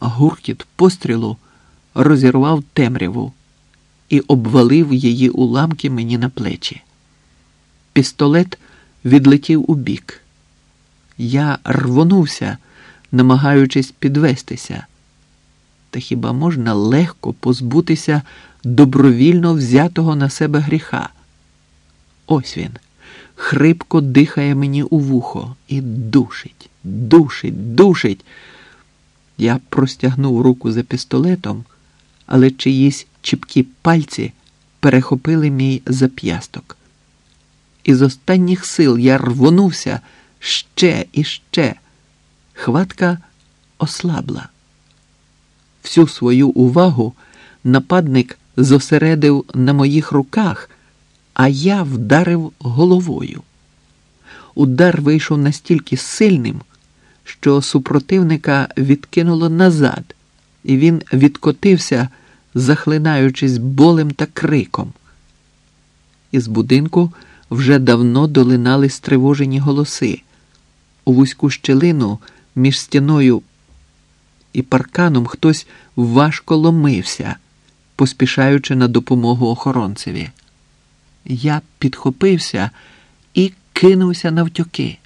Гуркіт пострілу розірвав темряву і обвалив її уламки мені на плечі. Пістолет відлетів у бік. Я рвонувся, намагаючись підвестися. Та хіба можна легко позбутися добровільно взятого на себе гріха? Ось він, хрипко дихає мені у вухо і душить, душить, душить. Я простягнув руку за пістолетом, але чиїсь чіпкі пальці перехопили мій зап'ясток. Із останніх сил я рвонувся ще і ще. Хватка ослабла. Всю свою увагу нападник зосередив на моїх руках, а я вдарив головою. Удар вийшов настільки сильним, що супротивника відкинуло назад, і він відкотився, захлинаючись болем та криком. Із будинку вже давно долинали стривожені голоси. У вузьку щелину між стіною і парканом хтось важко ломився, поспішаючи на допомогу охоронцеві. Я підхопився і кинувся навтьоки.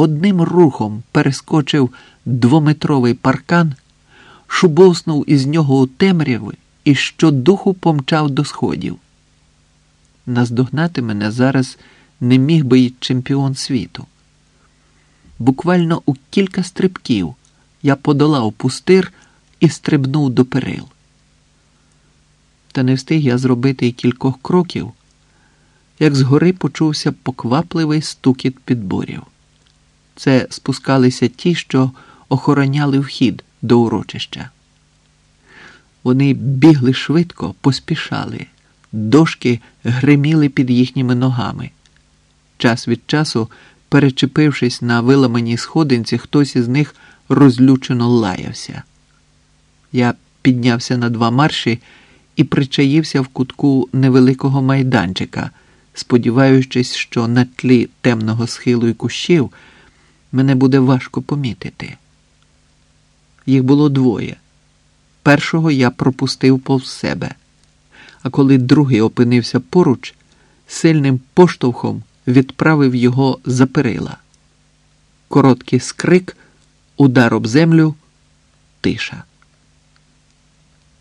Одним рухом перескочив двометровий паркан, шубовснув із нього у темряви і щодуху помчав до сходів. Наздогнати мене зараз не міг би й чемпіон світу. Буквально у кілька стрибків я подолав пустир і стрибнув до перил. Та не встиг я зробити й кількох кроків, як згори почувся поквапливий стукіт підборів. Це спускалися ті, що охороняли вхід до урочища. Вони бігли швидко, поспішали, дошки гриміли під їхніми ногами. Час від часу, перечепившись на виламаній сходинці, хтось із них розлючено лаявся. Я піднявся на два марші і причаївся в кутку невеликого майданчика, сподіваючись, що на тлі темного схилу і кущів мене буде важко помітити. Їх було двоє. Першого я пропустив повз себе, а коли другий опинився поруч, сильним поштовхом відправив його за перила. Короткий скрик, удар об землю, тиша.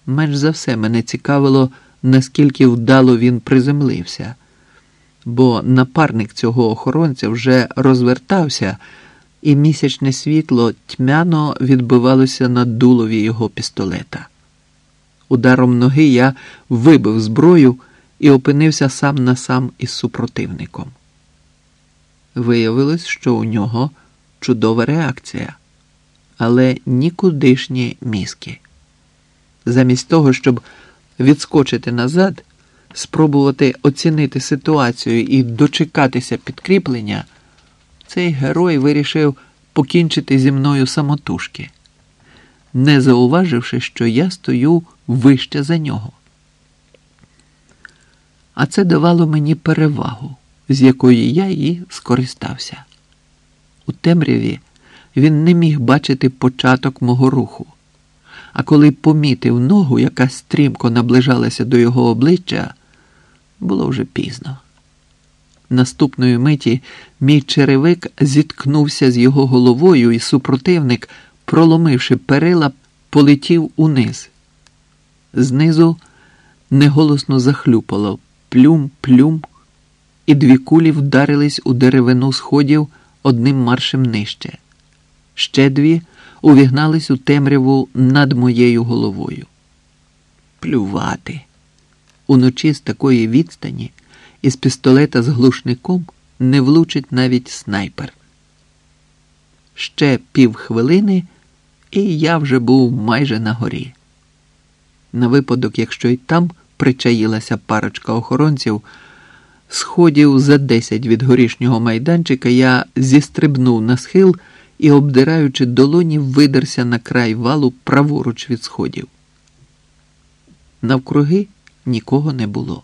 Менш за все мене цікавило, наскільки вдало він приземлився, бо напарник цього охоронця вже розвертався, і місячне світло тьмяно відбивалося на дулові його пістолета. Ударом ноги я вибив зброю і опинився сам на сам із супротивником. Виявилось, що у нього чудова реакція, але нікудишні мізки. Замість того, щоб відскочити назад, спробувати оцінити ситуацію і дочекатися підкріплення, цей герой вирішив покінчити зі мною самотужки, не зауваживши, що я стою вище за нього. А це давало мені перевагу, з якої я і скористався. У темряві він не міг бачити початок мого руху, а коли помітив ногу, яка стрімко наближалася до його обличчя, було вже пізно. Наступної миті мій черевик зіткнувся з його головою, і супротивник, проломивши перила, полетів униз. Знизу неголосно захлюпало плюм, плюм, і дві кулі вдарились у деревину сходів одним маршем нижче. Ще дві увігнались у темряву над моєю головою. Плювати. Уночі з такої відстані із пістолета з глушником не влучить навіть снайпер. Ще півхвилини, і я вже був майже на горі. На випадок, якщо й там причаїлася парочка охоронців, сходів за десять від горішнього майданчика я зістрибнув на схил і, обдираючи долоні, видерся на край валу праворуч від сходів. Навкруги нікого не було.